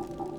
うん。